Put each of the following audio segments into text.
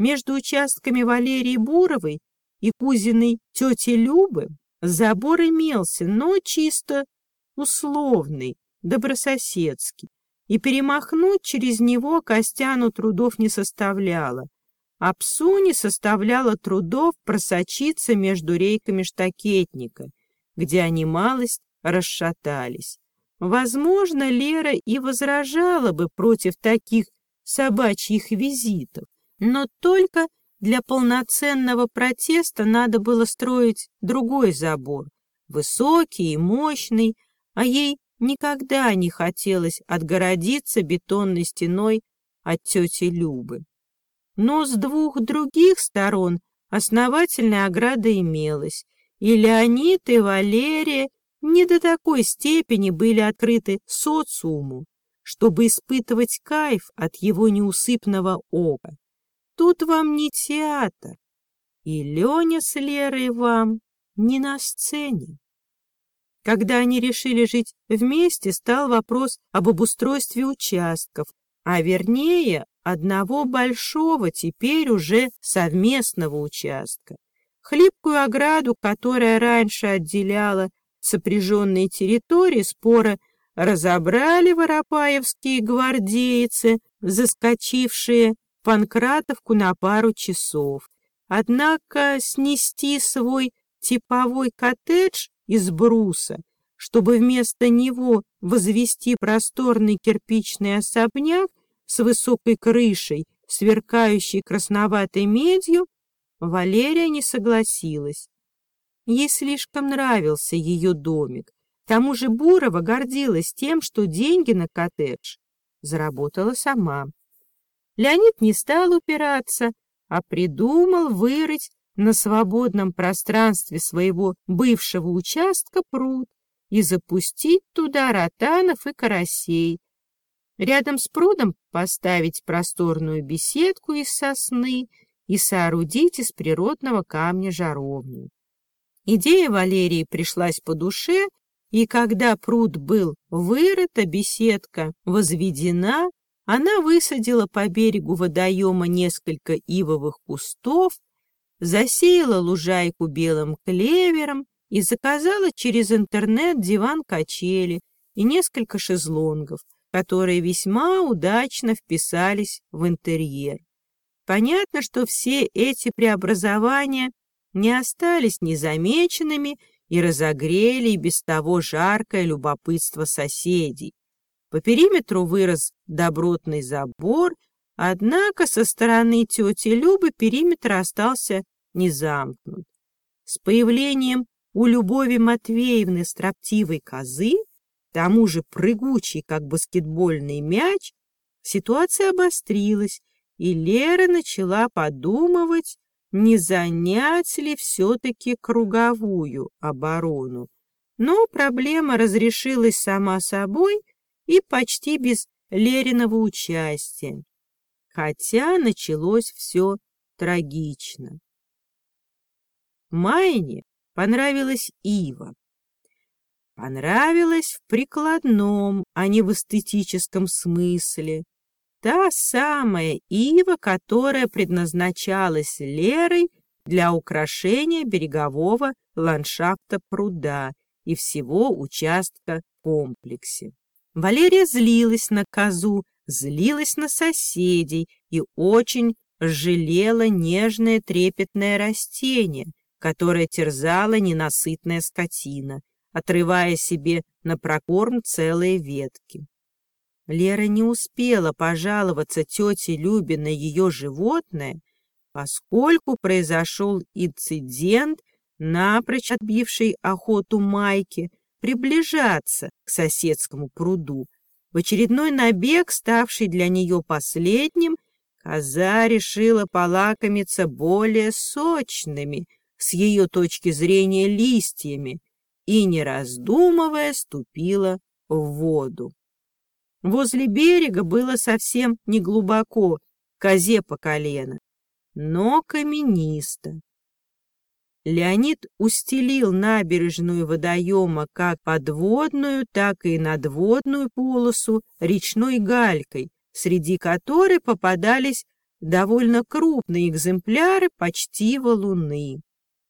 между участками Валерии Буровой и кузиной тети Любы забор имелся, но чисто условный, добрососедский, и перемахнуть через него Костяну трудов не составляло, а псу не составляло трудов просочиться между рейками штакетника, где они малость расшатались. Возможно, Лера и возражала бы против таких собачьих визитов, но только для полноценного протеста надо было строить другой забор, высокий и мощный, а ей никогда не хотелось отгородиться бетонной стеной от тети Любы. Но с двух других сторон основательная ограда имелась, и Леонид и Валерия не до такой степени были открыты социуму, чтобы испытывать кайф от его неусыпного ока. Тут вам не театр, и Леня с Лерой вам не на сцене. Когда они решили жить вместе, стал вопрос об обустройстве участков, а вернее одного большого, теперь уже совместного участка. Хлипкую ограду, которая раньше отделяла сопряженные территории, спора разобрали воропаевские гвардейцы, заскочившие Панкратовку на пару часов. Однако снести свой типовой коттедж из бруса, чтобы вместо него возвести просторный кирпичный особняк с высокой крышей, сверкающей красноватой медью, Валерия не согласилась. Ей слишком нравился ее домик. К тому же Бурова гордилась тем, что деньги на коттедж заработала сама. Леонид не стал упираться, а придумал вырыть на свободном пространстве своего бывшего участка пруд и запустить туда ротанов и карасей. Рядом с прудом поставить просторную беседку из сосны и соорудить из природного камня жаровню. Идея Валерии пришлась по душе, и когда пруд был вырыт, а беседка возведена, она высадила по берегу водоема несколько ивовых кустов, засеяла лужайку белым клевером и заказала через интернет диван-качели и несколько шезлонгов, которые весьма удачно вписались в интерьер. Понятно, что все эти преобразования не остались незамеченными и разогрели и без того жаркое любопытство соседей. По периметру вырос добротный забор, однако со стороны тети Любы периметр остался не замкнут. С появлением у Любови Матвеевны строптивой козы, тому же прыгучий, как баскетбольный мяч, ситуация обострилась, и Лера начала подумывать, не занять ли все-таки круговую оборону. Но проблема разрешилась сама собой и почти без Лериного участия. Хотя началось все трагично. Майне понравилась Ива. Понравилась в прикладном, а не в эстетическом смысле. Та самая ива, которая предназначалась Лерой для украшения берегового ландшафта пруда и всего участка в комплексе. Валерия злилась на козу, злилась на соседей и очень жалела нежное трепетное растение, которое терзала ненасытная скотина, отрывая себе на прокорм целые ветки. Лера не успела пожаловаться тете Любе на ее животное, поскольку произошел инцидент, напрочь отбивший охоту Майки приближаться к соседскому пруду. В очередной набег, ставший для нее последним, коза решила полакомиться более сочными, с ее точки зрения, листьями и, не раздумывая, ступила в воду. Возле берега было совсем не глубоко, козе по колено, но каменисто. Леонид устелил набережную водоема как подводную, так и надводную полосу речной галькой, среди которой попадались довольно крупные экземпляры почти валуны.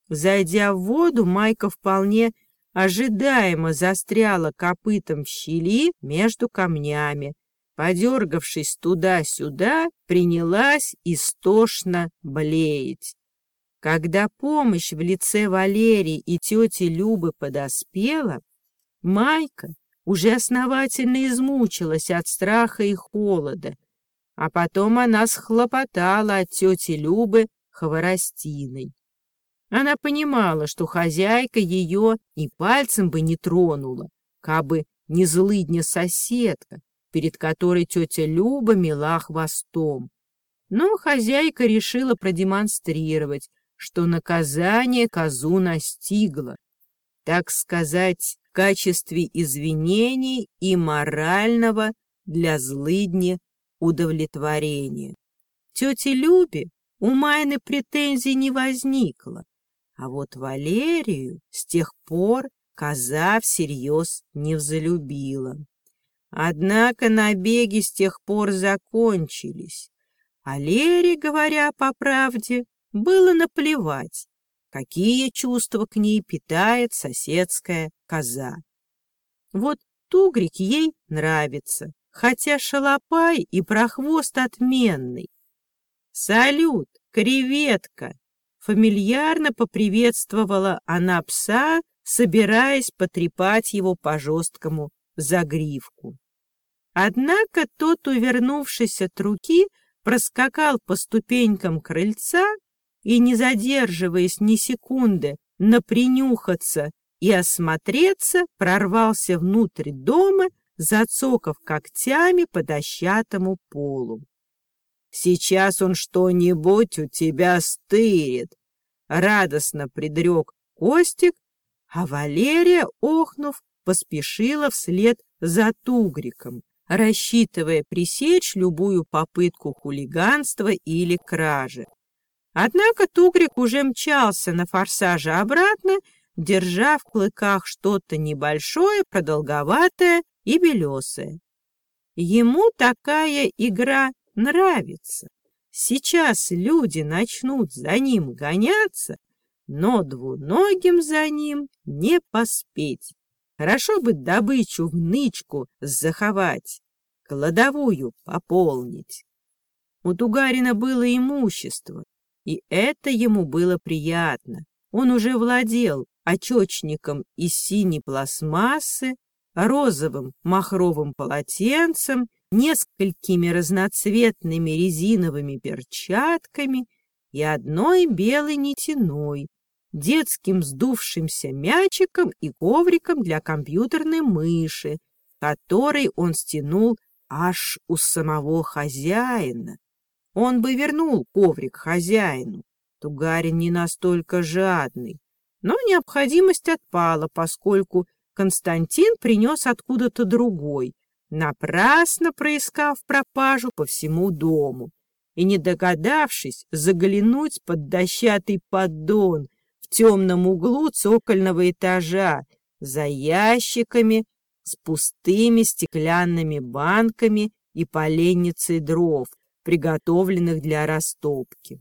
Зайдя в воду, Майка вполне ожидаемо застряла копытом в щели между камнями. Подергавшись туда-сюда, принялась истошно блеять. Когда помощь в лице Валерии и тети Любы подоспела, Майка уже основательно измучилась от страха и холода, а потом она схлопотала от тети Любы хворостиной. Она понимала, что хозяйка ее и пальцем бы не тронула, кабы не злыдня соседка, перед которой тетя Люба мела хвостом. Но хозяйка решила продемонстрировать, что наказание козу настигло, так сказать, в качестве извинений и морального для злыдни удовлетворения. Тете Любе у Майны претензий не возникло, а вот Валерию с тех пор коза всерьез не взлюбила. Однако набеги с тех пор закончились, а Лере, говоря по правде, было наплевать, какие чувства к ней питает соседская коза. Вот тугрик ей нравится, хотя шалопай и прохвост отменный. «Салют, креветка!» Фамильярно поприветствовала она пса, собираясь потрепать его по жесткому загривку. Однако тот, увернувшись от руки, проскакал по ступенькам крыльца и, не задерживаясь ни секунды, напринюхаться и осмотреться, прорвался внутрь дома, зацокав когтями по дощатому полу. «Сейчас он что-нибудь у тебя стырит!» — радостно предрек Костик, а Валерия, охнув, поспешила вслед за Тугриком, рассчитывая пресечь любую попытку хулиганства или кражи. Однако Тугрик уже мчался на форсаже обратно, держа в клыках что-то небольшое, продолговатое и белесое. Ему такая игра нравится. Сейчас люди начнут за ним гоняться, но двуногим за ним не поспеть. Хорошо бы добычу в нычку заховать, кладовую пополнить. У Тугарина было имущество, и это ему было приятно. Он уже владел очечником из синей пластмассы, розовым махровым полотенцем, несколькими разноцветными резиновыми перчатками и одной белой нитяной, детским сдувшимся мячиком и ковриком для компьютерной мыши, который он стянул аж у самого хозяина. Он бы вернул коврик хозяину. Тугарин не настолько жадный. Но необходимость отпала, поскольку Константин принес откуда-то другой, напрасно проискав пропажу по всему дому и, не догадавшись заглянуть под дощатый поддон в темном углу цокольного этажа за ящиками с пустыми стеклянными банками и поленницей дров, приготовленных для растопки.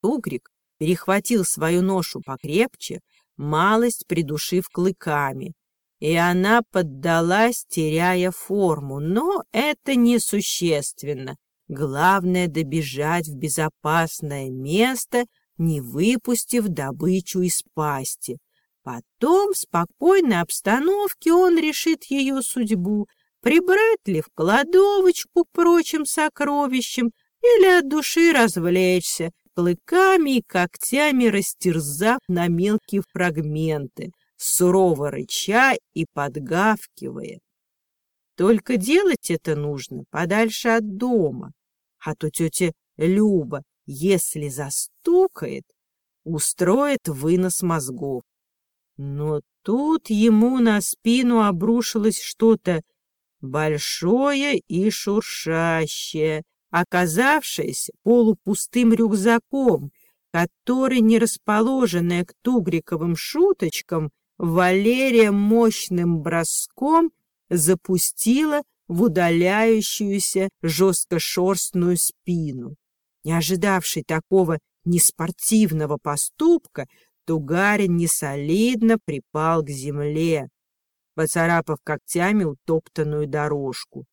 Тугрик перехватил свою ношу покрепче, малость придушив клыками, и она поддалась, теряя форму, но это несущественно. Главное — добежать в безопасное место, не выпустив добычу из пасти. Потом в спокойной обстановке он решит ее судьбу — прибрать ли в кладовочку к прочим сокровищам или от души развлечься, клыками и когтями растерзав на мелкие фрагменты, сурово рыча и подгавкивая. Только делать это нужно подальше от дома, а то тетя Люба, если застукает, устроит вынос мозгов. Но тут ему на спину обрушилось что-то большое и шуршащее, оказавшееся полупустым рюкзаком, который, не расположенная к тугриковым шуточкам, Валерия мощным броском запустила в удаляющуюся жесткошерстную спину. Не ожидавший такого неспортивного поступка, Тугарин несолидно припал к земле, поцарапав когтями утоптанную дорожку.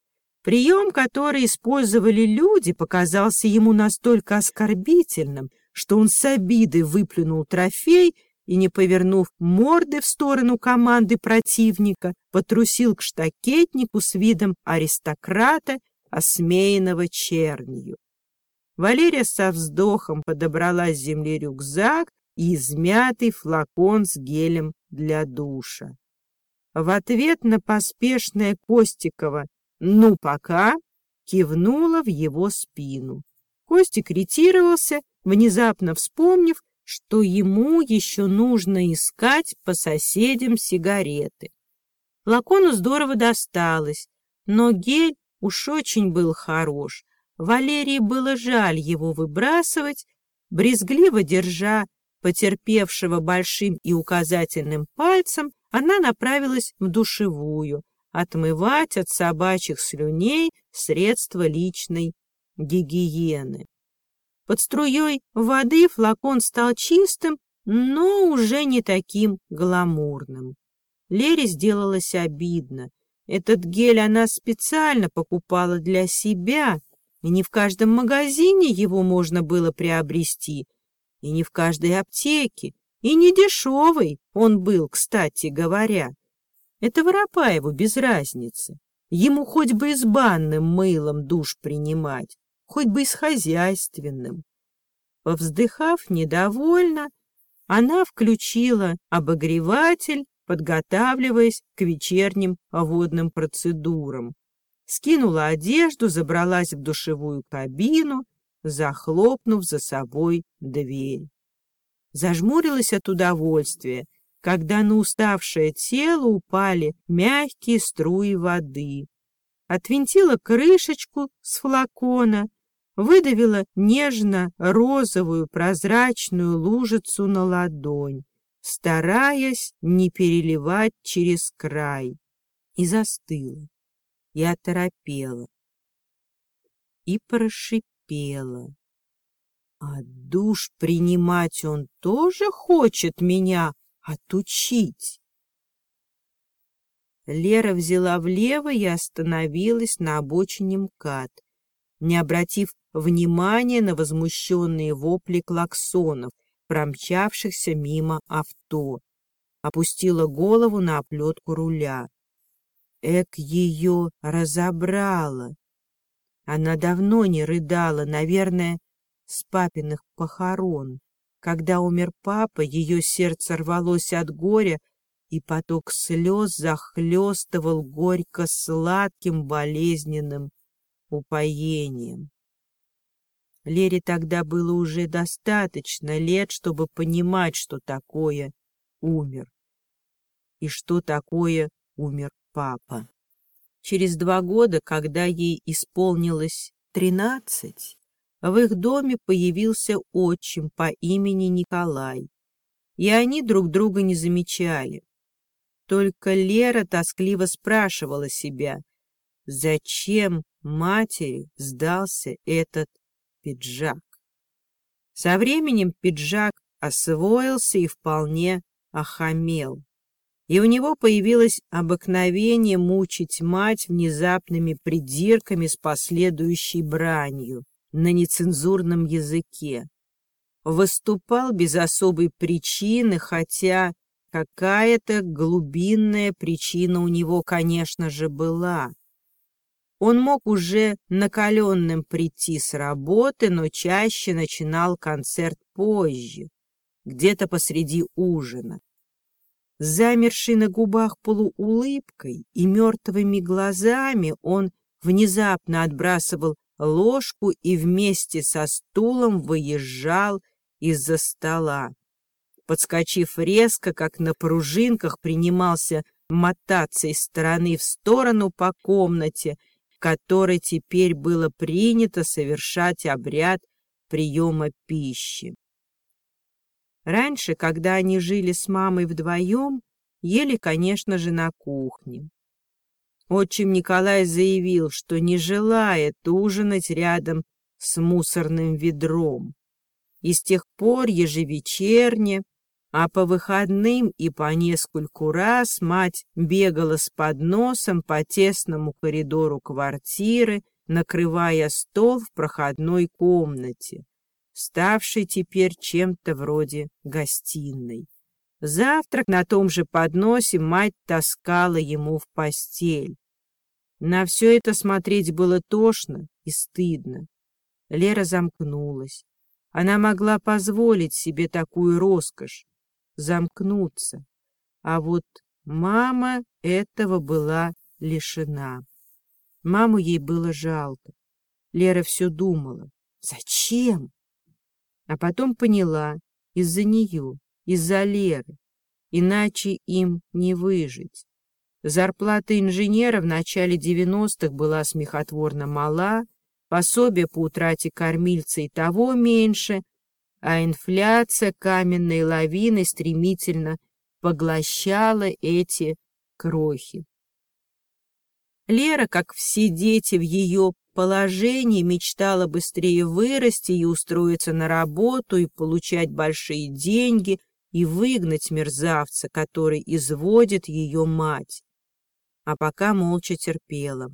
Прием, который использовали люди, показался ему настолько оскорбительным, что он с обидой выплюнул трофей и, не повернув морды в сторону команды противника, потрусил к штакетнику с видом аристократа, осмеянного чернью. Валерия со вздохом подобрала с земли рюкзак и измятый флакон с гелем для душа. В ответ на поспешное Костикова «ну пока» кивнула в его спину. Костик ретировался, внезапно вспомнив, что ему еще нужно искать по соседям сигареты. Флакону здорово досталось, но гель уж очень был хорош. Валерии было жаль его выбрасывать, брезгливо держа потерпевшего большим и указательным пальцем, она направилась в душевую, отмывать от собачьих слюней средства личной гигиены. Под струей воды флакон стал чистым, но уже не таким гламурным. Лере сделалось обидно. Этот гель она специально покупала для себя, и не в каждом магазине его можно было приобрести, и не в каждой аптеке, и не дешевый он был, кстати говоря. Это Воропаеву без разницы. Ему хоть бы и с банным мылом душ принимать, хоть бы и с хозяйственным. Повздыхав недовольно, она включила обогреватель, подготавливаясь к вечерним водным процедурам. Скинула одежду, забралась в душевую кабину, захлопнув за собой дверь. Зажмурилась от удовольствия, когда на уставшее тело упали мягкие струи воды. Отвинтила крышечку с флакона выдавила нежно-розовую прозрачную лужицу на ладонь, стараясь не переливать через край, и застыла, и оторопела, и прошипела. А душ принимать он тоже хочет меня отучить. Лера взяла влево и остановилась на обочине МКАД, не обратив внимания на возмущенные вопли клаксонов, промчавшихся мимо авто. Опустила голову на оплетку руля. Эк ее разобрала. Она давно не рыдала, наверное, с папиных похорон. Когда умер папа, ее сердце рвалось от горя, и поток слез захлестывал горько-сладким болезненным упоением. Лере тогда было уже достаточно лет, чтобы понимать, что такое умер. И что такое умер папа. Через два года, когда ей исполнилось тринадцать, в их доме появился отчим по имени Николай, и они друг друга не замечали. Только Лера тоскливо спрашивала себя, зачем матери сдался этот пиджак. Со временем пиджак освоился и вполне охамел. И у него появилось обыкновение мучить мать внезапными придирками с последующей бранью на нецензурном языке. Выступал без особой причины, хотя какая-то глубинная причина у него, конечно же, была. Он мог уже накаленным прийти с работы, но чаще начинал концерт позже, где-то посреди ужина. Замерший на губах полуулыбкой и мертвыми глазами он внезапно отбрасывал ложку и вместе со стулом выезжал из-за стола. Подскочив резко, как на пружинках, принимался мотаться из стороны в сторону по комнате, которой теперь было принято совершать обряд приема пищи. Раньше, когда они жили с мамой вдвоем, ели, конечно же, на кухне. Отчим Николай заявил, что не желает ужинать рядом с мусорным ведром. И с тех пор ежевечерне, а по выходным и по нескольку раз мать бегала с подносом по тесному коридору квартиры, накрывая стол в проходной комнате, ставшей теперь чем-то вроде гостиной. Завтрак на том же подносе мать таскала ему в постель. На все это смотреть было тошно и стыдно. Лера замкнулась. Она могла позволить себе такую роскошь — замкнуться. А вот мама этого была лишена. Маму ей было жалко. Лера все думала. Зачем? А потом поняла, из-за нее, из-за Леры. Иначе им не выжить. Зарплата инженера в начале 90-х была смехотворно мала, пособие по утрате кормильца и того меньше, а инфляция каменной лавиной стремительно поглощала эти крохи. Лера, как все дети в ее положении, мечтала быстрее вырасти и устроиться на работу, и получать большие деньги, и выгнать мерзавца, который изводит ее мать. А пока молча терпела.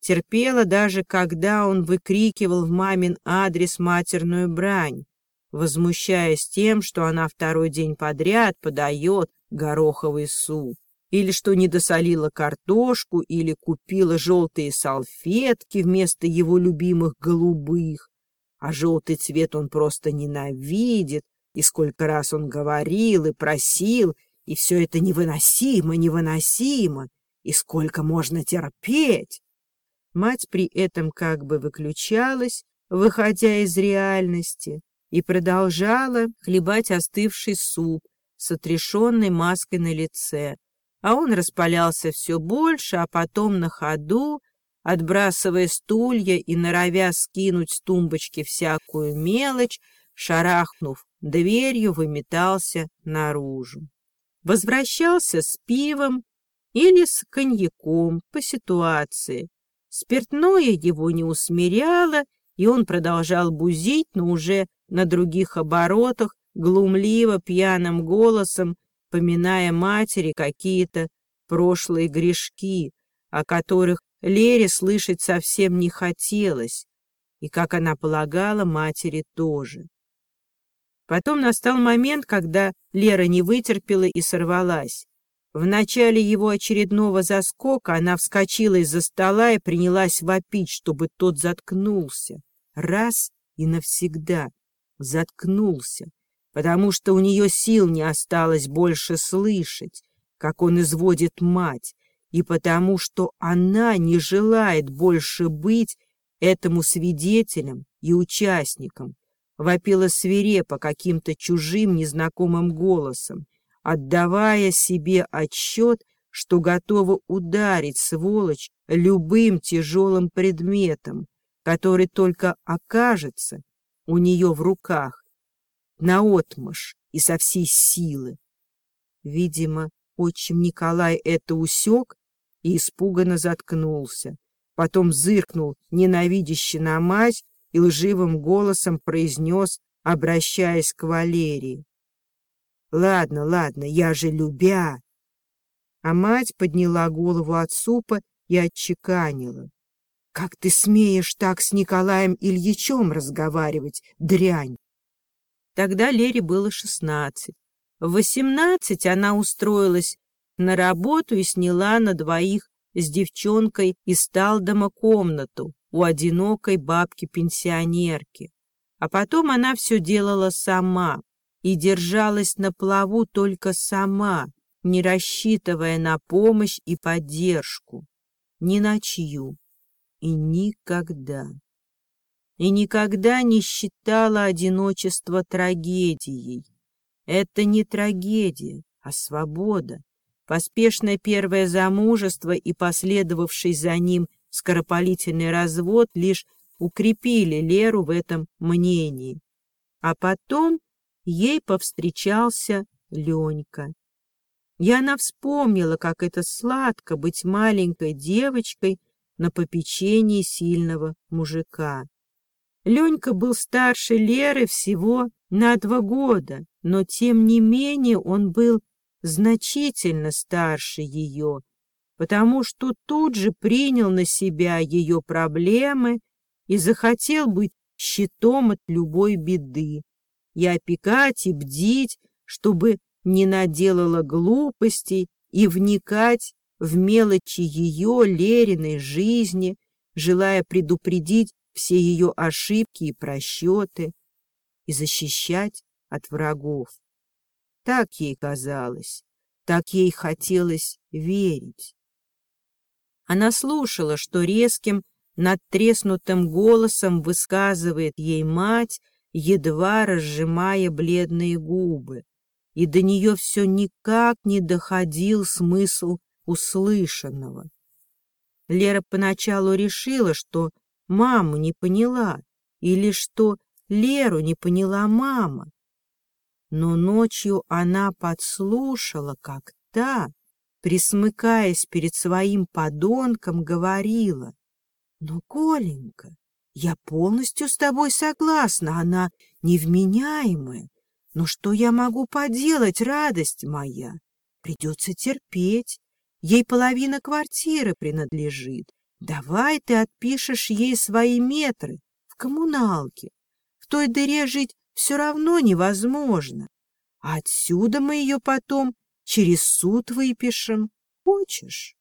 Терпела даже, когда он выкрикивал в мамин адрес матерную брань, возмущаясь тем, что она второй день подряд подает гороховый суп или что не досолила картошку, или купила желтые салфетки вместо его любимых голубых. А желтый цвет он просто ненавидит, и сколько раз он говорил и просил, и все это невыносимо, невыносимо, и сколько можно терпеть. Мать при этом как бы выключалась, выходя из реальности, и продолжала хлебать остывший суп с отрешенной маской на лице, а он распалялся все больше, а потом на ходу, отбрасывая стулья и норовя скинуть с тумбочки всякую мелочь, шарахнув дверью, выметался наружу. Возвращался с пивом или с коньяком по ситуации. Спиртное его не усмиряло, и он продолжал бузить, но уже на других оборотах, глумливо, пьяным голосом, поминая матери какие-то прошлые грешки, о которых Лере слышать совсем не хотелось, и, как она полагала, матери тоже. Потом настал момент, когда Лера не вытерпела и сорвалась. В начале его очередного заскока она вскочила из-за стола и принялась вопить, чтобы тот заткнулся. Раз и навсегда заткнулся потому что у нее сил не осталось больше слышать, как он изводит мать, и потому что она не желает больше быть этому свидетелем и участником, вопила свирепо каким-то чужим незнакомым голосом, отдавая себе отчет, что готова ударить сволочь любым тяжелым предметом, который только окажется у нее в руках, наотмашь и со всей силы. Видимо, отчим Николай это усек и испуганно заткнулся. Потом зыркнул ненавидяще на мать и лживым голосом произнес, обращаясь к Валерии. «Ладно, ладно, я же любя!» А мать подняла голову от супа и отчеканила. «Как ты смеешь так с Николаем Ильичем разговаривать, дрянь? Тогда Лере было шестнадцать. В восемнадцать она устроилась на работу и сняла на двоих с девчонкой из Талдома комнату у одинокой бабки-пенсионерки. А потом она все делала сама и держалась на плаву только сама, не рассчитывая на помощь и поддержку. Ни на чью. И никогда и никогда не считала одиночество трагедией. Это не трагедия, а свобода. Поспешное первое замужество и последовавший за ним скоропалительный развод лишь укрепили Леру в этом мнении. А потом ей повстречался Ленька. И она вспомнила, как это сладко быть маленькой девочкой на попечении сильного мужика. Ленька был старше Леры всего на два года, но тем не менее он был значительно старше ее, потому что тут же принял на себя ее проблемы и захотел быть щитом от любой беды, и опекать, и бдить, чтобы не наделала глупостей, и вникать в мелочи ее, Лериной жизни, желая предупредить все ее ошибки и просчеты и защищать от врагов. Так ей казалось, так ей хотелось верить. Она слушала, что резким, надтреснутым голосом высказывает ей мать, едва разжимая бледные губы, и до нее все никак не доходил смысл услышанного. Лера поначалу решила, что маму не поняла, или что Леру не поняла мама. Но ночью она подслушала, как та присмыкаясь перед своим подонком, говорила, «Ну, Коленька, я полностью с тобой согласна, она невменяемая. Но что я могу поделать, радость моя? Придется терпеть. Ей половина квартиры принадлежит. Давай ты отпишешь ей свои метры в коммуналке. В той дыре жить все равно невозможно. А отсюда мы ее потом через суд выпишем. Хочешь?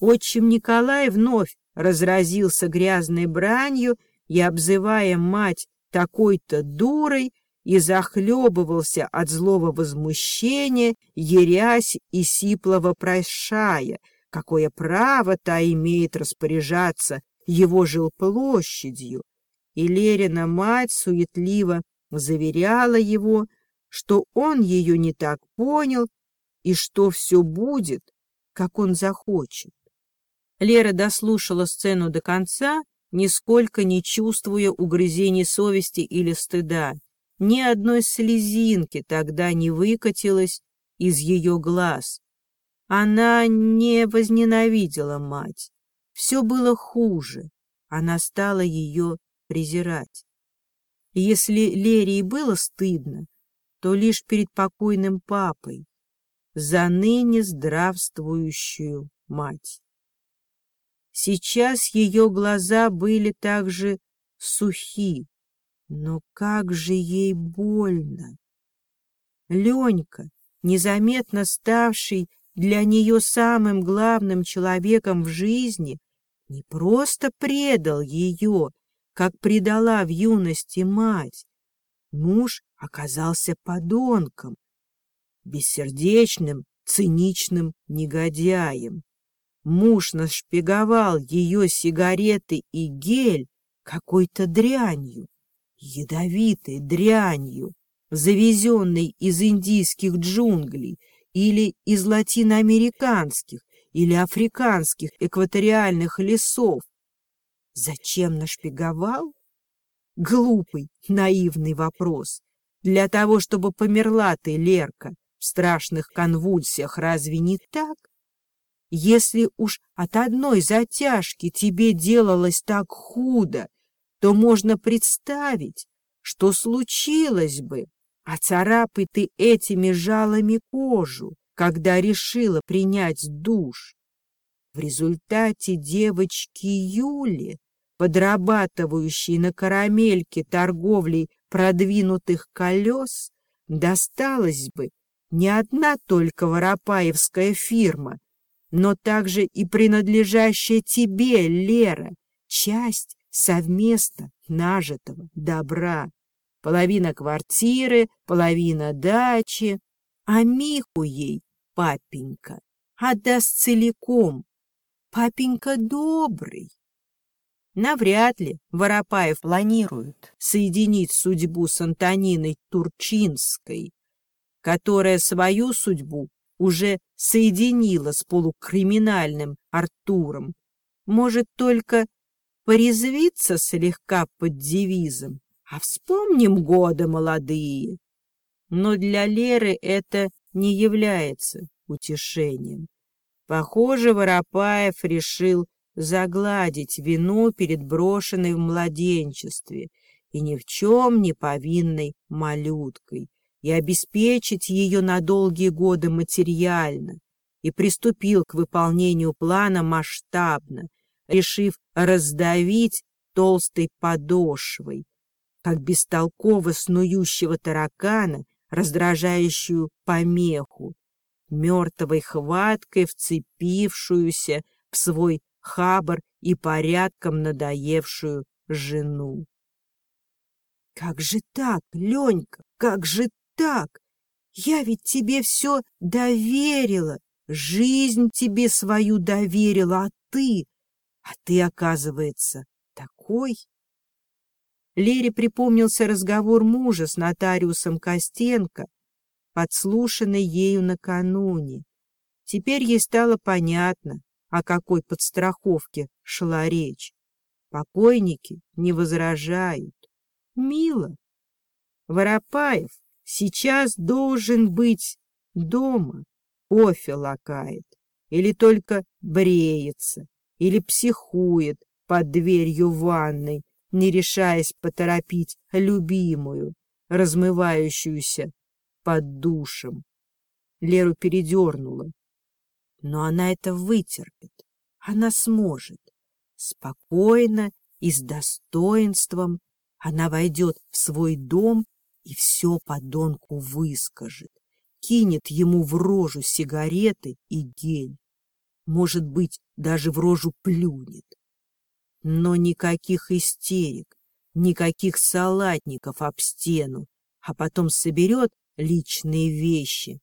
Отчим Николай вновь разразился грязной бранью и, обзывая мать такой-то дурой, и захлебывался от злого возмущения, ерясь и сиплого прошая, какое право та имеет распоряжаться его жилплощадью. И Лерина мать суетливо заверяла его, что он ее не так понял и что все будет, как он захочет. Лера дослушала сцену до конца, нисколько не чувствуя угрызений совести или стыда. Ни одной слезинки тогда не выкатилось из ее глаз. Она не возненавидела мать. Все было хуже. Она стала ее презирать. Если Лере и было стыдно, то лишь перед покойным папой, за ныне здравствующую мать. Сейчас ее глаза были также сухи, но как же ей больно! Ленька, незаметно ставший для нее самым главным человеком в жизни, не просто предал ее, как предала в юности мать. Муж оказался подонком, бессердечным, циничным негодяем. Муж нашпиговал ее сигареты и гель какой-то дрянью, ядовитой дрянью, завезенной из индийских джунглей или из латиноамериканских или африканских экваториальных лесов. Зачем нашпиговал? Глупый, наивный вопрос. Для того, чтобы померла ты, Лерка, в страшных конвульсиях, разве не так? Если уж от одной затяжки тебе делалось так худо, то можно представить, что случилось бы, а царапай ты этими жалами кожу, когда решила принять душ. В результате девочки Юли, подрабатывающей на карамельке торговлей продвинутых колес, досталось бы не одна только воропаевская фирма, но также и принадлежащая тебе, Лера, часть совместно нажитого добра. Половина квартиры, половина дачи, а Миху ей папенька отдаст целиком. Папенька добрый. Навряд ли Воропаев планирует соединить судьбу с Антониной Турчинской, которая свою судьбу уже соединила с полукриминальным Артуром. Может только порезвиться слегка под девизом, а вспомним годы молодые. Но для Леры это не является утешением. Похоже, Воропаев решил загладить вину перед брошенной в младенчестве и ни в чем не повинной малюткой и обеспечить ее на долгие годы материально, и приступил к выполнению плана масштабно, решив раздавить толстой подошвой, как бестолково снующего таракана, раздражающую помеху, мертвой хваткой вцепившуюся в свой хабар и порядком надоевшую жену. «Как же так, Ленька, как же так? Я ведь тебе все доверила, жизнь тебе свою доверила, а ты... А ты, оказывается, такой...» Лере припомнился разговор мужа с нотариусом Костенко, подслушанный ею накануне. Теперь ей стало понятно, о какой подстраховке шла речь. Покойники не возражают. Мило. Воропаев сейчас должен быть дома, кофе лакает, или только бреется, или психует под дверью ванной, не решаясь поторопить любимую, размывающуюся под душем. Леру передернула. Но она это вытерпит. Она сможет. Спокойно и с достоинством она войдет в свой дом и все подонку выскажет. Кинет ему в рожу сигареты и гель. Может быть, даже в рожу плюнет. Но никаких истерик, никаких салатников об стену, а потом соберет личные вещи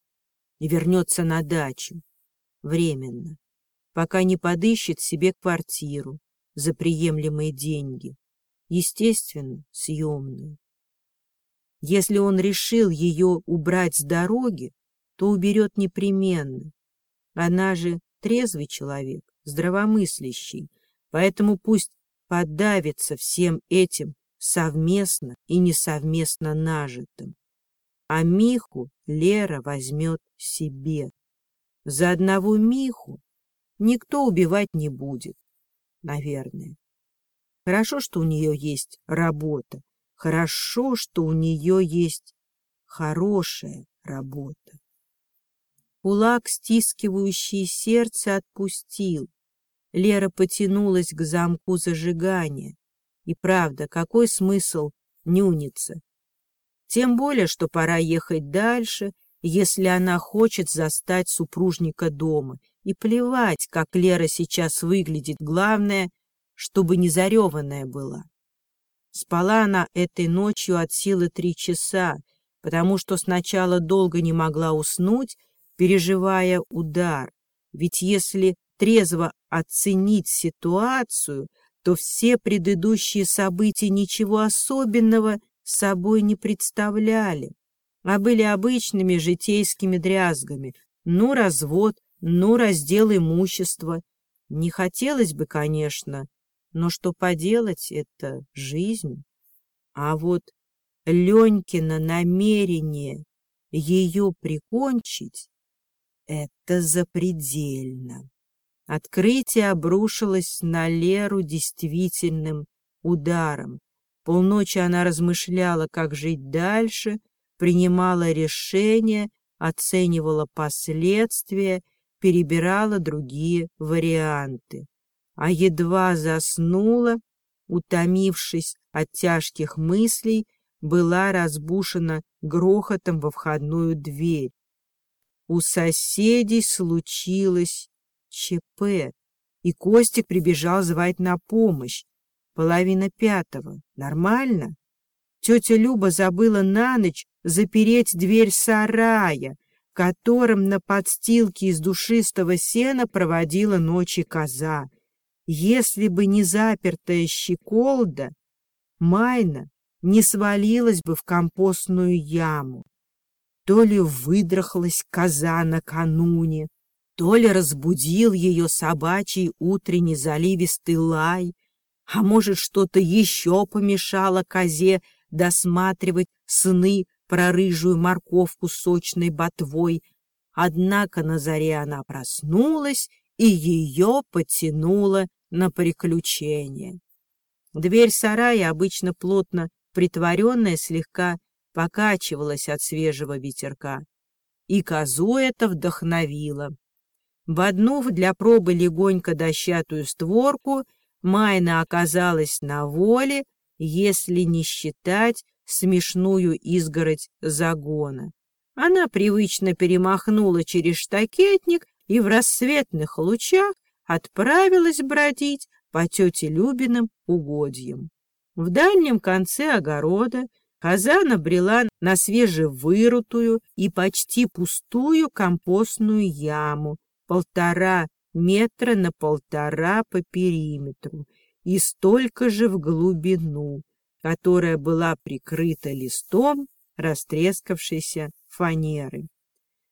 и вернется на дачу. Временно, пока не подыщет себе квартиру за приемлемые деньги, естественно, съемную. Если он решил ее убрать с дороги, то уберет непременно. Она же трезвый человек, здравомыслящий, Поэтому пусть подавится всем этим совместно и несовместно нажитым. А Миху Лера возьмет себе. За одного Миху никто убивать не будет, наверное. Хорошо, что у нее есть работа. Хорошо, что у нее есть хорошая работа. Кулак, стискивающий сердце, отпустил. Лера потянулась к замку зажигания. И правда, какой смысл нюниться? Тем более, что пора ехать дальше, если она хочет застать супружника дома. И плевать, как Лера сейчас выглядит, главное, чтобы не зареванная была. Спала она этой ночью от силы три часа, потому что сначала долго не могла уснуть, переживая удар. Ведь если трезво оценить ситуацию, то все предыдущие события ничего особенного собой не представляли, а были обычными житейскими дрязгами. Ну, развод, ну, раздел имущества. Не хотелось бы, конечно, но что поделать, это жизнь. А вот Ленькино намерение ее прикончить — это запредельно. Открытие обрушилось на Леру действительным ударом. Полночи она размышляла, как жить дальше, принимала решения, оценивала последствия, перебирала другие варианты. А едва заснула, утомившись от тяжких мыслей, была разбушена грохотом во входную дверь. У соседей случилось ЧП, и Костик прибежал звать на помощь. Половина пятого. Нормально? Тетя Люба забыла на ночь запереть дверь сарая, которым на подстилке из душистого сена проводила ночи коза. Если бы не запертая щеколда, Майна не свалилась бы в компостную яму. То ли выдрахлась коза накануне, то ли разбудил ее собачий утренний заливистый лай, а может, что-то еще помешало козе досматривать сны про рыжую морковку сочной ботвой, Однако на заре она проснулась, и ее потянуло на приключение. Дверь сарая, обычно плотно притворенная, слегка покачивалась от свежего ветерка. И козу это вдохновило. Боднув для пробы легонько дощатую створку, Майна оказалась на воле, если не считать смешную изгородь загона. Она привычно перемахнула через штакетник и в рассветных лучах отправилась бродить по тете Любиным угодьям. В дальнем конце огорода коза набрела на свежевырутую и почти пустую компостную яму, полтора метра на полтора по периметру и столько же в глубину, которая была прикрыта листом растрескавшейся фанеры.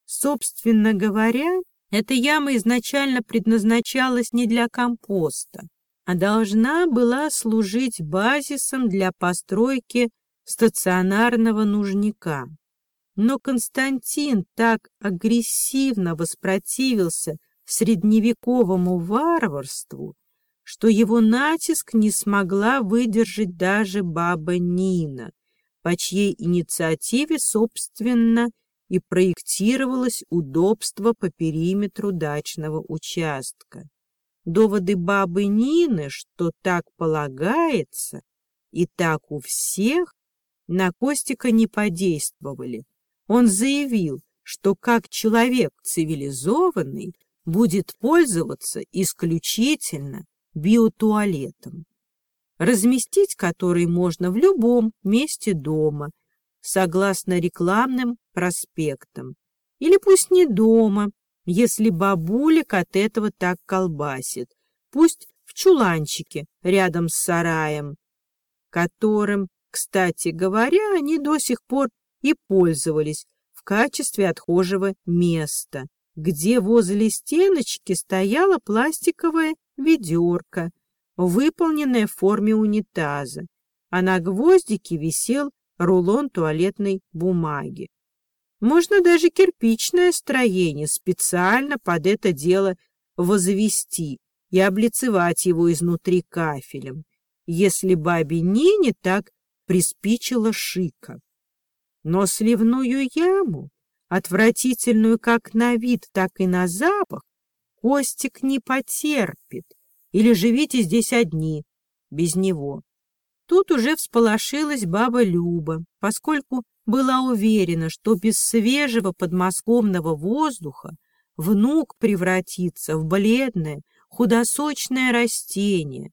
Собственно говоря, эта яма изначально предназначалась не для компоста, а должна была служить базисом для постройки стационарного нужника. Но Константин так агрессивно воспротивился средневековому варварству, что его натиск не смогла выдержать даже баба Нина, по чьей инициативе, собственно, и проектировалось удобство по периметру дачного участка. Доводы бабы Нины, что так полагается, и так у всех, на Костика не подействовали. Он заявил, что как человек цивилизованный будет пользоваться исключительно биотуалетом, разместить который можно в любом месте дома, согласно рекламным проспектам. Или пусть не дома, если бабулик от этого так колбасит. Пусть в чуланчике рядом с сараем, которым, кстати говоря, они до сих пор и пользовались в качестве отхожего места, где возле стеночки стояла пластиковая ведерко, выполненная в форме унитаза, а на гвоздике висел рулон туалетной бумаги. Можно даже кирпичное строение специально под это дело возвести и облицевать его изнутри кафелем, если бабе Нине так приспичило шика. Но сливную яму, отвратительную как на вид, так и на запах, Костик не потерпит. Или живите здесь одни, без него. Тут уже всполошилась баба Люба, поскольку была уверена, что без свежего подмосковного воздуха внук превратится в бледное, худосочное растение,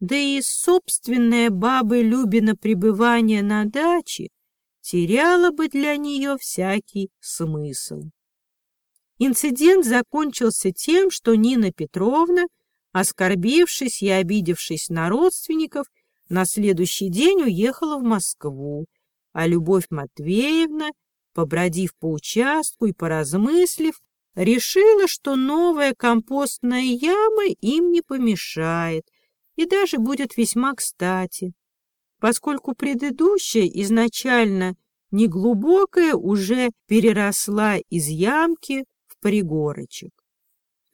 да и собственное бабы Любина пребывание на даче теряло бы для нее всякий смысл. Инцидент закончился тем, что Нина Петровна, оскорбившись и обидевшись на родственников, на следующий день уехала в Москву, а Любовь Матвеевна, побродив по участку и поразмыслив, решила, что новая компостная яма им не помешает и даже будет весьма кстати, поскольку предыдущая изначально неглубокая уже переросла из ямки в пригорочек.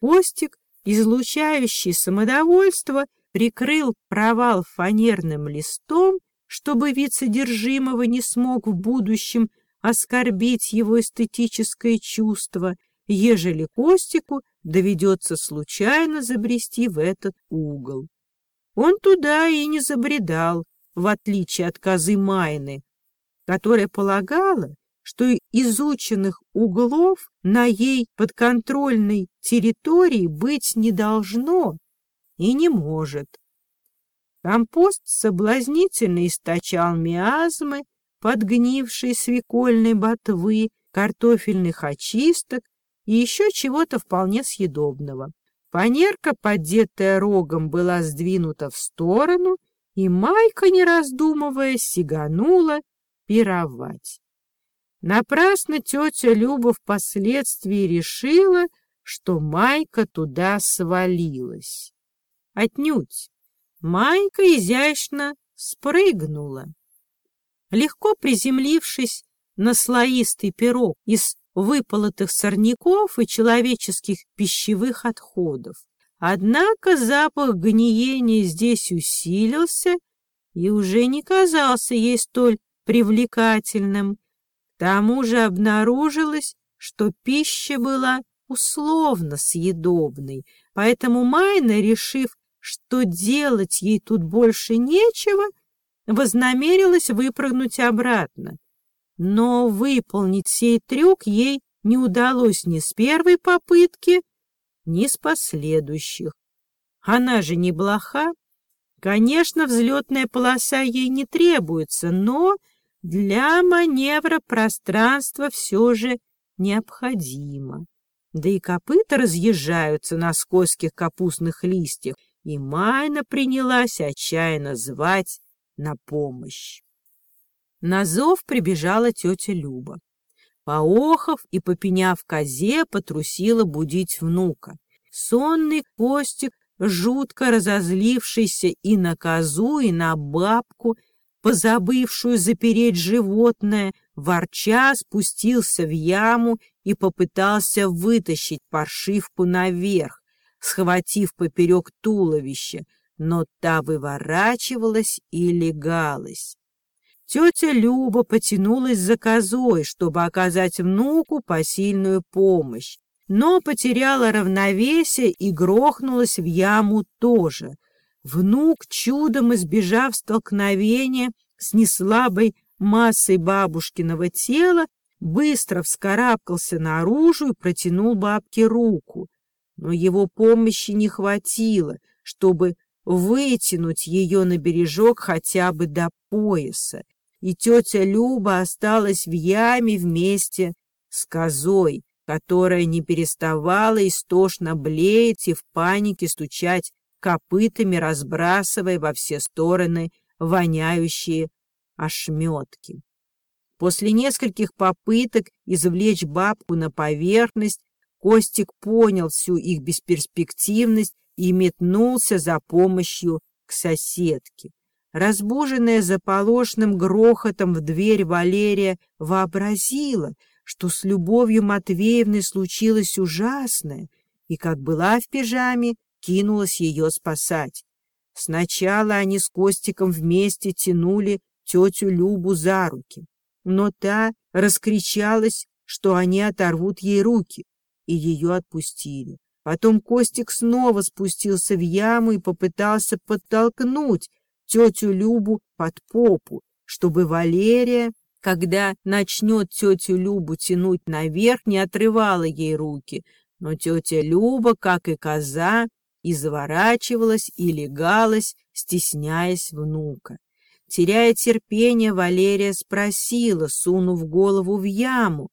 Костик, излучающий самодовольство, прикрыл провал фанерным листом, чтобы вид содержимого не смог в будущем оскорбить его эстетическое чувство, ежели Костику доведется случайно забрести в этот угол. Он туда и не забредал, в отличие от козы Майны, которая полагала, что изученных углов на ей подконтрольной территории быть не должно и не может. Компост соблазнительно источал миазмы подгнившей свекольной ботвы, картофельных очисток и еще чего-то вполне съедобного. Фанерка, поддетая рогом, была сдвинута в сторону, и Майка, не раздумывая, сиганула пировать. Напрасно тетя Люба впоследствии решила, что Майка туда свалилась. Отнюдь. Майка изящно спрыгнула. Легко приземлившись на слоистый пирог из выполотых сорняков и человеческих пищевых отходов. Однако запах гниения здесь усилился и уже не казался ей столь привлекательным. К тому же обнаружилось, что пища была условно съедобной, поэтому Майна, решив, что делать ей тут больше нечего, вознамерилась выпрыгнуть обратно. Но выполнить сей трюк ей не удалось ни с первой попытки, ни с последующих. Она же не блоха. Конечно, взлетная полоса ей не требуется, но для маневра пространство все же необходимо. Да и копыта разъезжаются на скользких капустных листьях, и Майна принялась отчаянно звать на помощь. На зов прибежала тетя Люба. Поохов и попеняв козе, потрусила будить внука. Сонный Костик, жутко разозлившийся и на козу, и на бабку, позабывшую запереть животное, ворча спустился в яму и попытался вытащить паршивку наверх, схватив поперек туловища, но та выворачивалась и легалась. Тетя Люба потянулась за козой, чтобы оказать внуку посильную помощь, но потеряла равновесие и грохнулась в яму тоже. Внук, чудом избежав столкновения с неслабой массой бабушкиного тела, быстро вскарабкался наружу и протянул бабке руку. Но его помощи не хватило, чтобы вытянуть ее на бережок хотя бы до пояса, и тетя Люба осталась в яме вместе с козой, которая не переставала истошно блеять и в панике стучать копытами, разбрасывая во все стороны воняющие ошметки. После нескольких попыток извлечь бабку на поверхность, Костик понял всю их бесперспективность и метнулся за помощью к соседке. Разбуженная заполошным грохотом в дверь Валерия вообразила, что с Любовью Матвеевной случилось ужасное, и, как была в пижаме, кинулась ее спасать. Сначала они с Костиком вместе тянули тетю Любу за руки, но та раскричалась, что они оторвут ей руки, и ее отпустили. Потом Костик снова спустился в яму и попытался подтолкнуть тетю Любу под попу, чтобы Валерия, когда начнет тетю Любу тянуть наверх, не отрывала ей руки. Но тетя Люба, как и коза, изворачивалась и легалась, стесняясь внука. Теряя терпение, Валерия спросила, сунув голову в яму,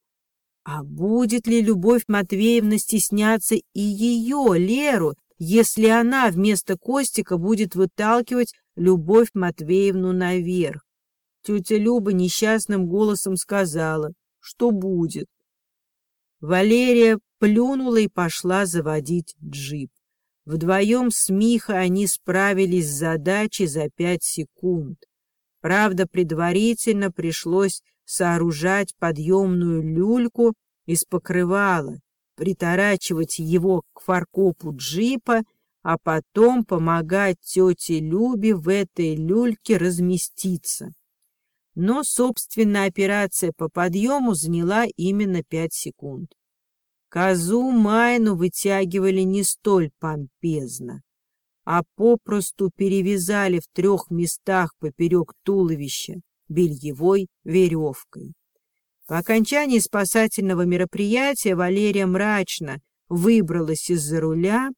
а будет ли Любовь Матвеевна стесняться и ее, Леру, если она вместо Костика будет выталкивать Любовь Матвеевну наверх? Тетя Люба несчастным голосом сказала, что будет. Валерия плюнула и пошла заводить джип. Вдвоем с Михой они справились с задачей за пять секунд. Правда, предварительно пришлось сооружать подъемную люльку из покрывала, приторачивать его к фаркопу джипа, а потом помогать тете Любе в этой люльке разместиться. Но, собственно, операция по подъему заняла именно пять секунд. Козу Майну вытягивали не столь помпезно, а попросту перевязали в трех местах поперек туловища бельевой веревкой. По окончании спасательного мероприятия Валерия мрачно выбралась из-за руля,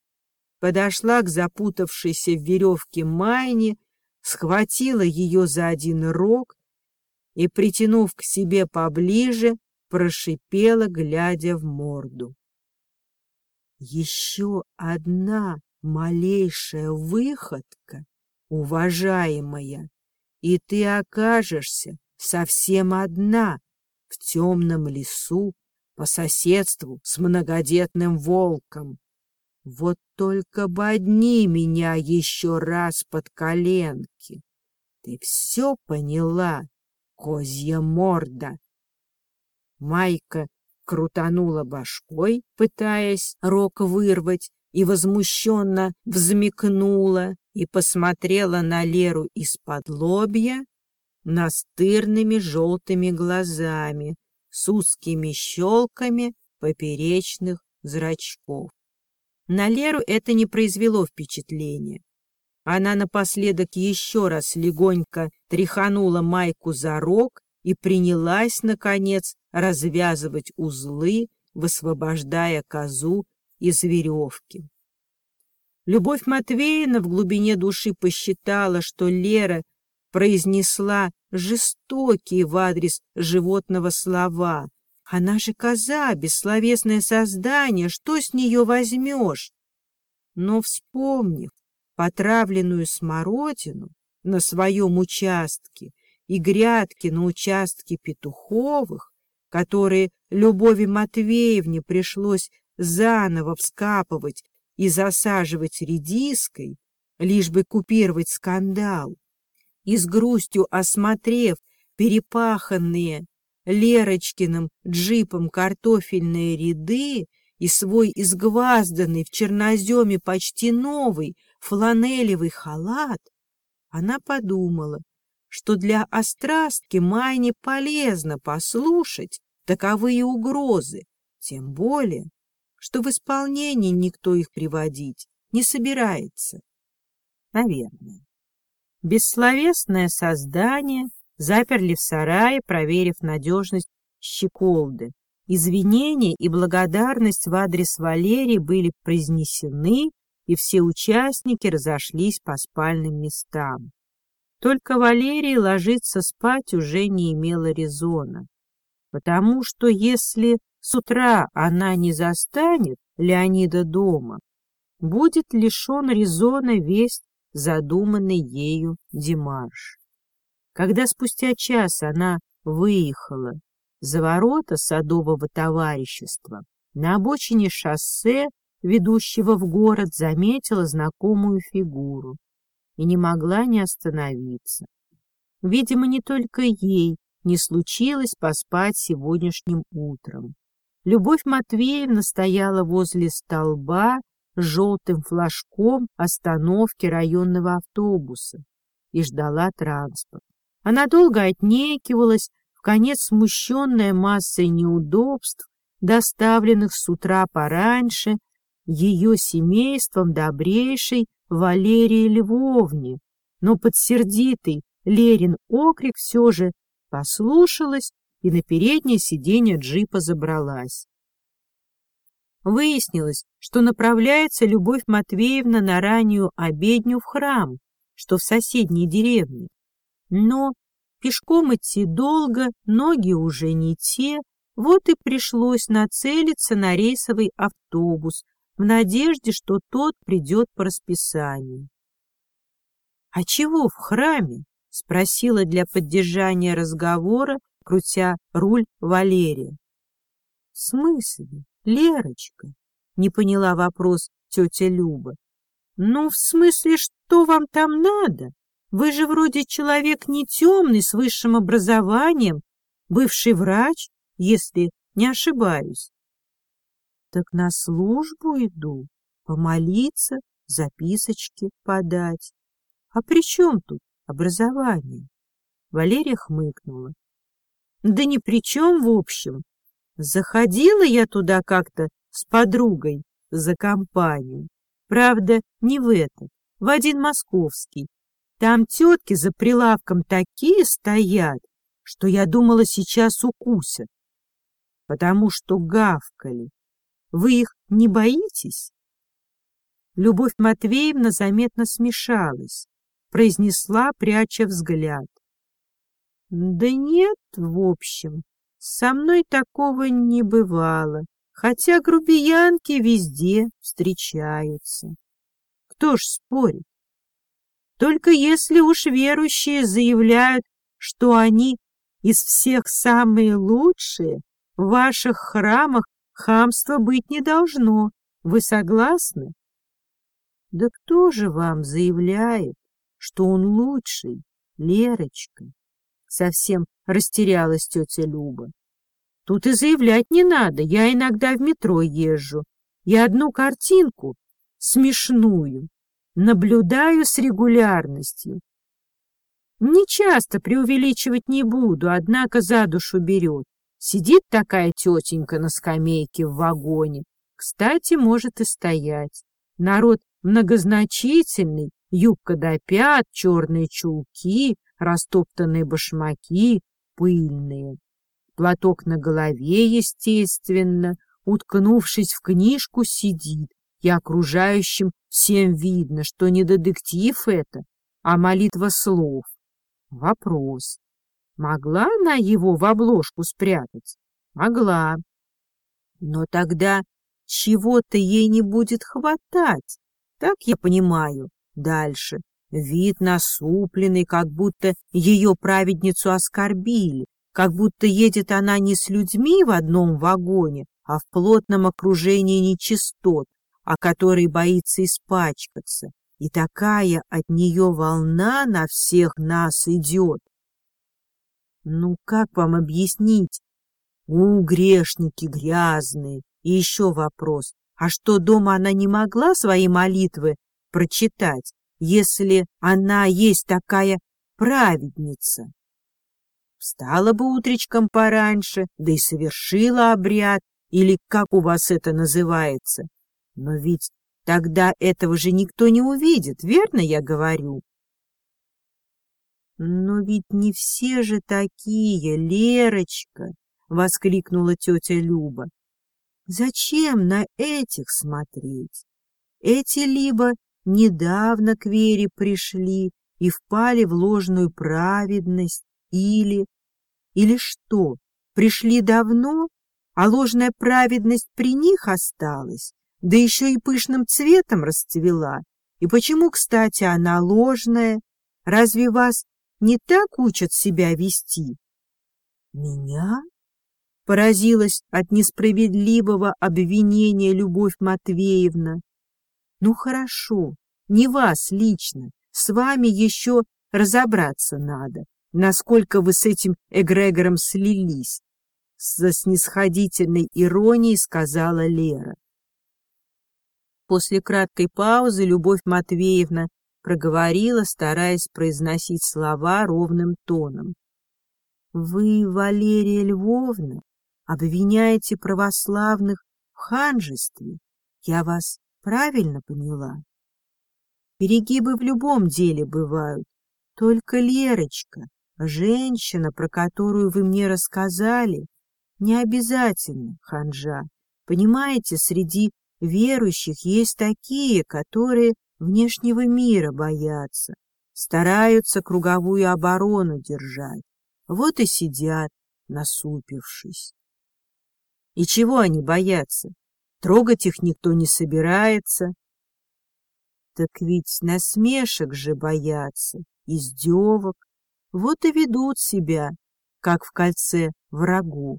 подошла к запутавшейся в веревке Майне, схватила ее за один рог и, притянув к себе поближе, прошипела, глядя в морду. Еще одна малейшая выходка, уважаемая, и ты окажешься совсем одна в темном лесу по соседству с многодетным волком. Вот только бодни меня еще раз под коленки. Ты все поняла, козья морда? Майка крутанула башкой, пытаясь рог вырвать, и возмущенно взмекнула и посмотрела на Леру из-под лобья настырными желтыми глазами с узкими щелками поперечных зрачков. На Леру это не произвело впечатления. Она напоследок еще раз легонько тряханула майку за рог и принялась, наконец, развязывать узлы, высвобождая козу из веревки. Любовь Матвеевна в глубине души посчитала, что Лера произнесла жестокие в адрес животного слова. Она же коза, бессловесное создание, что с нее возьмешь? Но, вспомнив потравленную смородину на своем участке и грядки на участке Петуховых, которые Любови Матвеевне пришлось заново вскапывать и засаживать редиской, лишь бы купировать скандал, и с грустью осмотрев перепаханные Лерочкиным джипом картофельные ряды и свой изгвазданный в черноземе почти новый фланелевый халат, она подумала, что для острастки Майне полезно послушать таковые угрозы, тем более, что в исполнении никто их приводить не собирается. Наверное. Бессловесное создание заперли в сарае, проверив надежность щеколды. Извинения и благодарность в адрес Валерии были произнесены, и все участники разошлись по спальным местам. Только Валерий ложиться спать уже не имела резона, потому что если с утра она не застанет Леонида дома, будет лишен резона весь задуманный ею Димаш. Когда спустя час она выехала за ворота садового товарищества, на обочине шоссе, ведущего в город, заметила знакомую фигуру и не могла не остановиться. Видимо, не только ей не случилось поспать сегодняшним утром. Любовь Матвеевна стояла возле столба с желтым флажком остановки районного автобуса и ждала транспорт. Она долго отнекивалась, в конец смущенная массой неудобств, доставленных с утра пораньше ее семейством добрейшей Валерии Львовне, но под сердитый Лерин окрик все же послушалась и на переднее сиденье джипа забралась. Выяснилось, что направляется Любовь Матвеевна на раннюю обедню в храм, что в соседней деревне. Но пешком идти долго, ноги уже не те, вот и пришлось нацелиться на рейсовый автобус, в надежде, что тот придет по расписанию. — А чего в храме? — спросила для поддержания разговора, крутя руль Валерия. — В смысле, Лерочка? — не поняла вопрос тетя Люба. — Ну, в смысле, что вам там надо? Вы же вроде человек не темный, с высшим образованием, бывший врач, если не ошибаюсь. Так на службу иду, помолиться, записочки подать. А при чем тут образование? Валерия хмыкнула. Да ни при чем, в общем. Заходила я туда как-то с подругой за компанию. Правда, не в этот, в один московский. Там тетки за прилавком такие стоят, что я думала сейчас укусят, потому что гавкали. Вы их не боитесь? Любовь Матвеевна заметно смешалась, произнесла, пряча взгляд. Да нет, в общем, со мной такого не бывало, хотя грубиянки везде встречаются. Кто ж спорит? Только если уж верующие заявляют, что они из всех самые лучшие, в ваших храмах Хамства быть не должно. Вы согласны? Да кто же вам заявляет, что он лучший, Лерочка? Совсем растерялась тетя Люба. Тут и заявлять не надо, я иногда в метро езжу. И одну картинку, смешную, наблюдаю с регулярностью. Не часто преувеличивать не буду, однако за душу берет. Сидит такая тетенька на скамейке в вагоне. Кстати, может и стоять. Народ многозначительный, юбка до пят, черные чулки, растоптанные башмаки, пыльные. Платок на голове, естественно, уткнувшись в книжку, сидит, и окружающим всем видно, что не детектив это, а молитва слов. Вопрос. Могла она его в обложку спрятать? Могла. Но тогда чего-то ей не будет хватать. Так я понимаю. Дальше. Вид насупленный, как будто ее праведницу оскорбили, как будто едет она не с людьми в одном вагоне, а в плотном окружении нечистот, о которой боится испачкаться. И такая от нее волна на всех нас идет, ну, как вам объяснить? У, грешники грязные. И еще вопрос. А что, дома она не могла свои молитвы прочитать, если она есть такая праведница? Встала бы утречком пораньше, да и совершила обряд, или как у вас это называется. Но ведь тогда этого же никто не увидит, верно я говорю? «Но ведь не все же такие, Лерочка!» — воскликнула тетя Люба. «Зачем на этих смотреть? Эти либо недавно к вере пришли и впали в ложную праведность, или... Или что, пришли давно, а ложная праведность при них осталась, да еще и пышным цветом расцвела? И почему, кстати, она ложная? Разве вас не так учат себя вести. Меня? Поразилась от несправедливого обвинения Любовь Матвеевна. Ну хорошо, не вас лично, с вами еще разобраться надо, насколько вы с этим эгрегором слились, со снисходительной иронией сказала Лера. После краткой паузы Любовь Матвеевна проговорила, стараясь произносить слова ровным тоном. — Вы, Валерия Львовна, обвиняете православных в ханжестве. Я вас правильно поняла? Перегибы в любом деле бывают. Только Лерочка, женщина, про которую вы мне рассказали, не обязательно ханжа. Понимаете, среди верующих есть такие, которые внешнего мира боятся, стараются круговую оборону держать. Вот и сидят, насупившись. И чего они боятся? Трогать их никто не собирается. Так ведь насмешек же боятся, издевок. Вот и ведут себя, как в кольце врагов.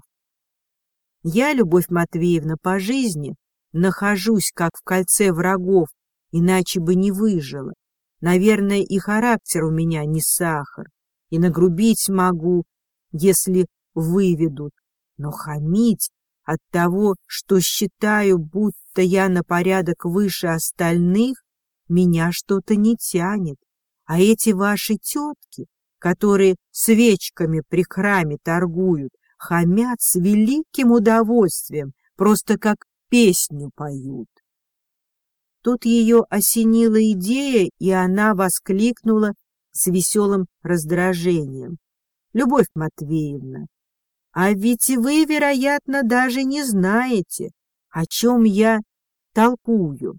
Я, Любовь Матвеевна, по жизни нахожусь, как в кольце врагов иначе бы не выжила. Наверное, и характер у меня не сахар, и нагрубить могу, если выведут, но хамить от того, что считаю, будто я на порядок выше остальных, меня что-то не тянет. А эти ваши тетки, которые свечками при храме торгуют, хамят с великим удовольствием, просто как песню поют. Тут ее осенила идея, и она воскликнула с веселым раздражением. — Любовь Матвеевна, а ведь вы, вероятно, даже не знаете, о чем я толкую.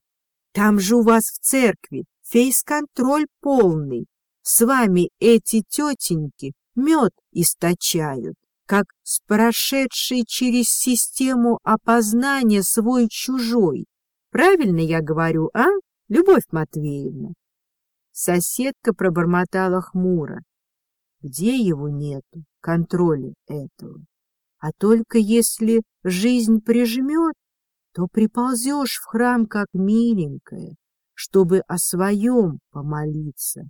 Там же у вас в церкви фейс-контроль полный. С вами эти тетеньки мед источают, как с прошедшей через систему опознания свой-чужой. Правильно я говорю, а, Любовь Матвеевна? Соседка пробормотала хмуро. Где его нету, контроля этого? А только если жизнь прижмет, то приползешь в храм как миленькая, чтобы о своем помолиться.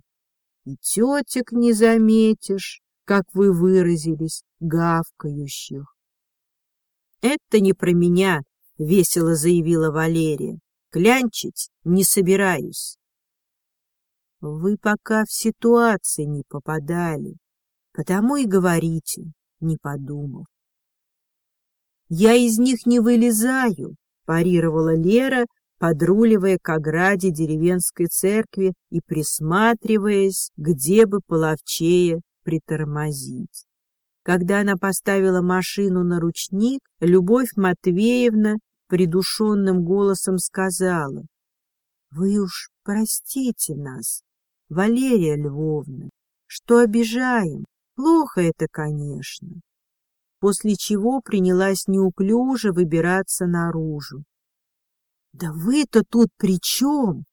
И тетек не заметишь, как вы выразились, гавкающих. Это не про меня, — весело заявила Валерия. Клянчить не собираюсь. Вы пока в ситуации не попадали, потому и говорите, не подумав. Я из них не вылезаю, парировала Лера, подруливая к ограде деревенской церкви и присматриваясь, где бы половчее притормозить. Когда она поставила машину на ручник, Любовь Матвеевна придушенным голосом сказала, «Вы уж простите нас, Валерия Львовна, что обижаем, плохо это, конечно». После чего принялась неуклюже выбираться наружу. «Да вы-то тут при чем?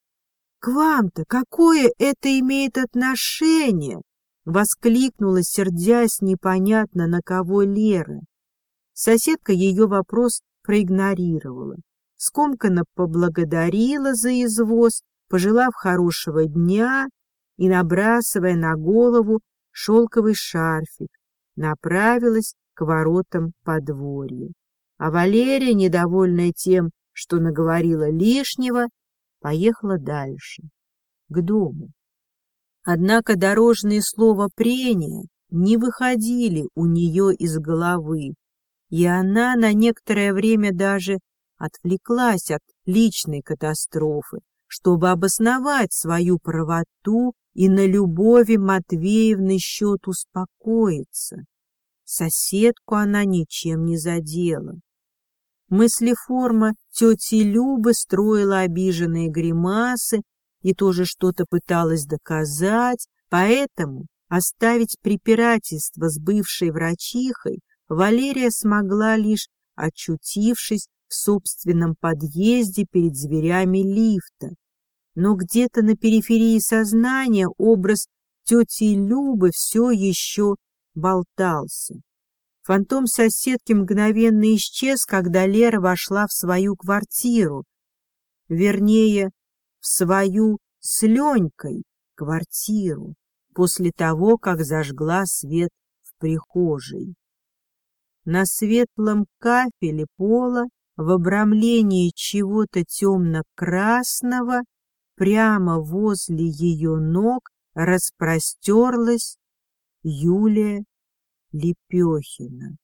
К вам-то какое это имеет отношение?» Воскликнула, сердясь непонятно на кого Лера. Соседка ее вопрос проигнорировала. Скомканно поблагодарила за извоз, пожелав хорошего дня и, набрасывая на голову шелковый шарфик, направилась к воротам подворья. А Валерия, недовольная тем, что наговорила лишнего, поехала дальше, к дому. Однако дорожные слова прения не выходили у нее из головы, и она на некоторое время даже отвлеклась от личной катастрофы, чтобы обосновать свою правоту и на Любови Матвеевны счет успокоиться. Соседку она ничем не задела. Мыслеформа тети Любы строила обиженные гримасы и тоже что-то пыталась доказать, поэтому оставить препирательство с бывшей врачихой Валерия смогла лишь очутившись в собственном подъезде перед зверями лифта. Но где-то на периферии сознания образ тети Любы все еще болтался. Фантом соседки мгновенно исчез, когда Лера вошла в свою квартиру, вернее, в свою с Ленькой квартиру, после того, как зажгла свет в прихожей. На светлом кафеле пола в обрамлении чего-то темно-красного прямо возле ее ног распростерлась Юлия Лепехина.